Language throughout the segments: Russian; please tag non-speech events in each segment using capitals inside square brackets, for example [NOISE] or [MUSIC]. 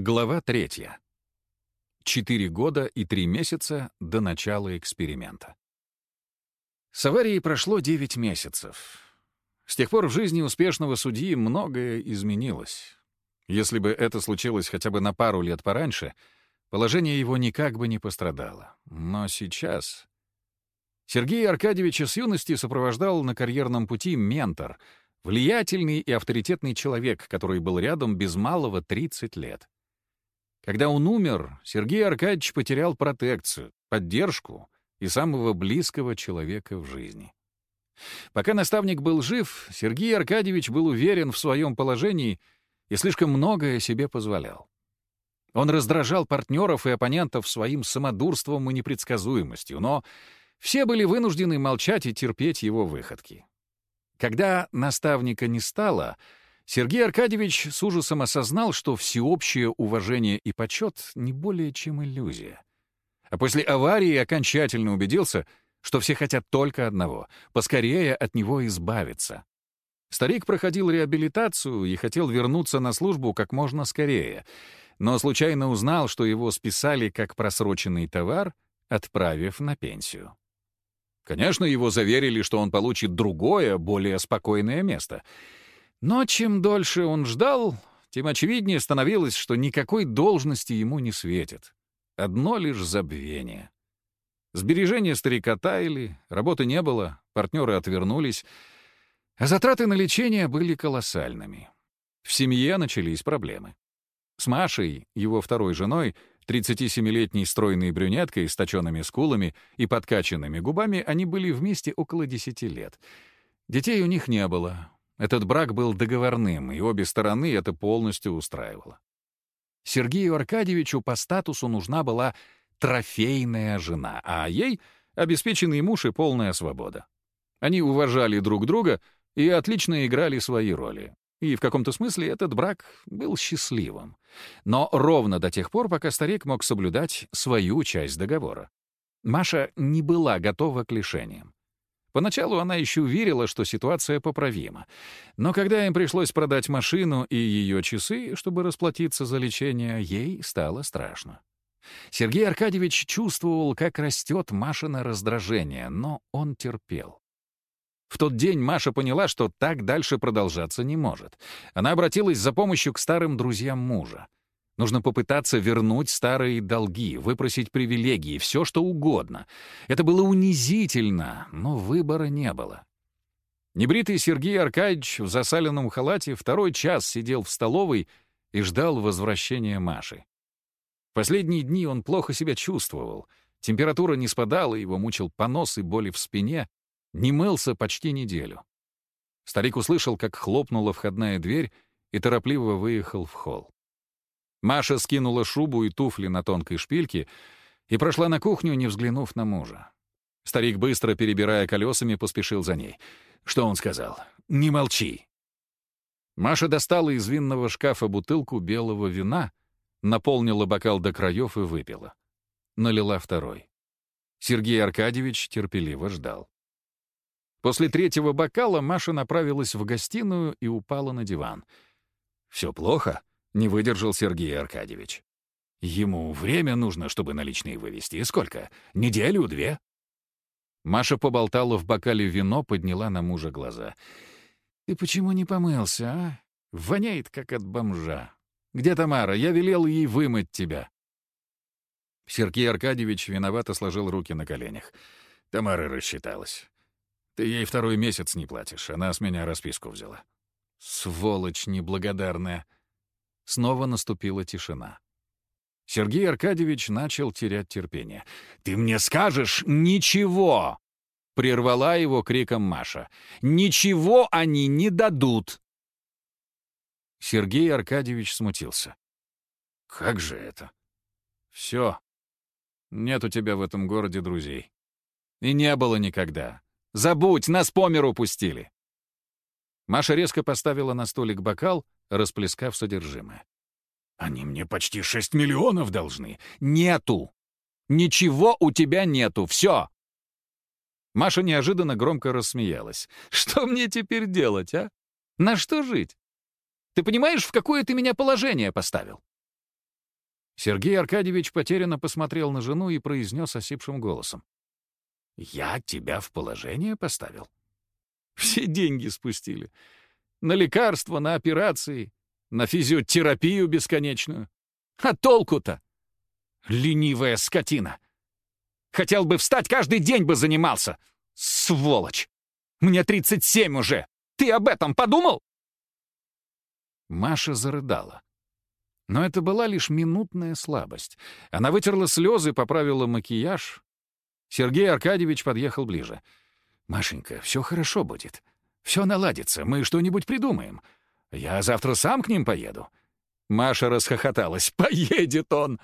Глава третья. Четыре года и три месяца до начала эксперимента. С аварией прошло девять месяцев. С тех пор в жизни успешного судьи многое изменилось. Если бы это случилось хотя бы на пару лет пораньше, положение его никак бы не пострадало. Но сейчас... Сергея Аркадьевича с юности сопровождал на карьерном пути ментор, влиятельный и авторитетный человек, который был рядом без малого 30 лет. Когда он умер, Сергей Аркадьевич потерял протекцию, поддержку и самого близкого человека в жизни. Пока наставник был жив, Сергей Аркадьевич был уверен в своем положении и слишком многое себе позволял. Он раздражал партнеров и оппонентов своим самодурством и непредсказуемостью, но все были вынуждены молчать и терпеть его выходки. Когда наставника не стало, Сергей Аркадьевич с ужасом осознал, что всеобщее уважение и почет не более чем иллюзия. А после аварии окончательно убедился, что все хотят только одного — поскорее от него избавиться. Старик проходил реабилитацию и хотел вернуться на службу как можно скорее, но случайно узнал, что его списали как просроченный товар, отправив на пенсию. Конечно, его заверили, что он получит другое, более спокойное место — но чем дольше он ждал, тем очевиднее становилось, что никакой должности ему не светит. Одно лишь забвение. Сбережения старика таяли, работы не было, партнеры отвернулись, а затраты на лечение были колоссальными. В семье начались проблемы. С Машей, его второй женой, 37-летней стройной брюнеткой с точенными скулами и подкачанными губами, они были вместе около 10 лет. Детей у них не было, этот брак был договорным, и обе стороны это полностью устраивало. Сергею Аркадьевичу по статусу нужна была трофейная жена, а ей — обеспеченный муж и полная свобода. Они уважали друг друга и отлично играли свои роли. И в каком-то смысле этот брак был счастливым. Но ровно до тех пор, пока старик мог соблюдать свою часть договора. Маша не была готова к лишениям. Поначалу она еще верила, что ситуация поправима. Но когда им пришлось продать машину и ее часы, чтобы расплатиться за лечение, ей стало страшно. Сергей Аркадьевич чувствовал, как растет Машина раздражение, но он терпел. В тот день Маша поняла, что так дальше продолжаться не может. Она обратилась за помощью к старым друзьям мужа. Нужно попытаться вернуть старые долги, выпросить привилегии, все что угодно. Это было унизительно, но выбора не было. Небритый Сергей Аркадьевич в засаленном халате второй час сидел в столовой и ждал возвращения Маши. В последние дни он плохо себя чувствовал. Температура не спадала, его мучил понос и боли в спине. Не мылся почти неделю. Старик услышал, как хлопнула входная дверь и торопливо выехал в холл. Маша скинула шубу и туфли на тонкой шпильке и прошла на кухню, не взглянув на мужа. Старик, быстро перебирая колесами, поспешил за ней. Что он сказал? «Не молчи!» Маша достала из винного шкафа бутылку белого вина, наполнила бокал до краев и выпила. Налила второй. Сергей Аркадьевич терпеливо ждал. После третьего бокала Маша направилась в гостиную и упала на диван. «Все плохо?» Не выдержал Сергей Аркадьевич. Ему время нужно, чтобы наличные вывести. Сколько? Неделю, две? Маша поболтала в бокале вино, подняла на мужа глаза. «Ты почему не помылся, а? Воняет, как от бомжа. Где Тамара? Я велел ей вымыть тебя». Сергей Аркадьевич виновато сложил руки на коленях. Тамара рассчиталась. «Ты ей второй месяц не платишь. Она с меня расписку взяла». «Сволочь неблагодарная!» Снова наступила тишина. Сергей Аркадьевич начал терять терпение. «Ты мне скажешь ничего!» Прервала его криком Маша. «Ничего они не дадут!» Сергей Аркадьевич смутился. «Как же это?» «Все. Нет у тебя в этом городе друзей. И не было никогда. Забудь, нас по миру пустили!» Маша резко поставила на столик бокал, расплескав содержимое. «Они мне почти шесть миллионов должны. Нету! Ничего у тебя нету! Все!» Маша неожиданно громко рассмеялась. «Что мне теперь делать, а? На что жить? Ты понимаешь, в какое ты меня положение поставил? Сергей Аркадьевич потерянно посмотрел на жену и произнес осипшим голосом. «Я тебя в положение поставил?» Все деньги спустили. На лекарства, на операции, на физиотерапию бесконечную. А толку-то? Ленивая скотина. Хотел бы встать, каждый день бы занимался. Сволочь! Мне 37 уже. Ты об этом подумал? Маша зарыдала. Но это была лишь минутная слабость. Она вытерла слезы, поправила макияж. Сергей Аркадьевич подъехал ближе. «Машенька, все хорошо будет. Все наладится, мы что-нибудь придумаем. Я завтра сам к ним поеду». Маша расхохоталась. [LAUGHS] «Поедет он!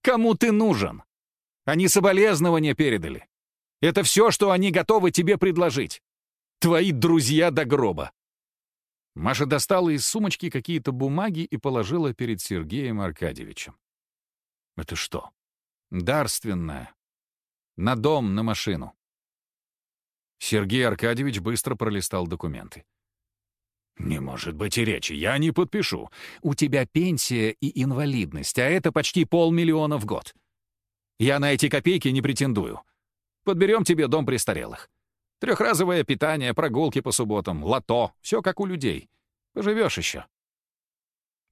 Кому ты нужен? Они соболезнования передали. Это все, что они готовы тебе предложить. Твои друзья до гроба». Маша достала из сумочки какие-то бумаги и положила перед Сергеем Аркадьевичем. «Это что?» «Дарственное. На дом, на машину». Сергей Аркадьевич быстро пролистал документы. «Не может быть и речи, я не подпишу. У тебя пенсия и инвалидность, а это почти полмиллиона в год. Я на эти копейки не претендую. Подберем тебе дом престарелых. Трехразовое питание, прогулки по субботам, лото — все как у людей. Поживешь еще».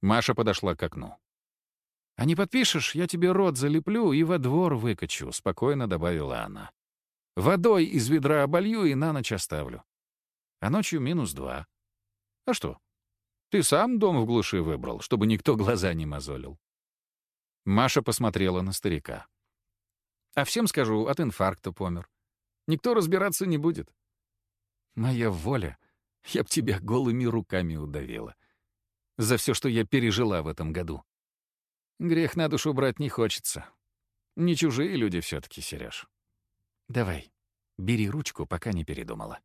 Маша подошла к окну. «А не подпишешь, я тебе рот залеплю и во двор выкачу», — спокойно добавила она. «Водой из ведра оболью и на ночь оставлю. А ночью минус два. А что? Ты сам дом в глуши выбрал, чтобы никто глаза не мозолил. Маша посмотрела на старика. А всем скажу, от инфаркта помер. Никто разбираться не будет. Моя воля, я б тебя голыми руками удавила. За все, что я пережила в этом году. Грех на душу брать не хочется. Не чужие люди все таки Сереж. Давай, бери ручку, пока не передумала.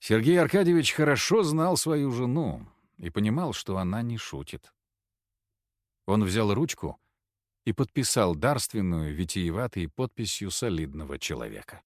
Сергей Аркадьевич хорошо знал свою жену и понимал, что она не шутит. Он взял ручку и подписал дарственную, витиеватой подписью солидного человека.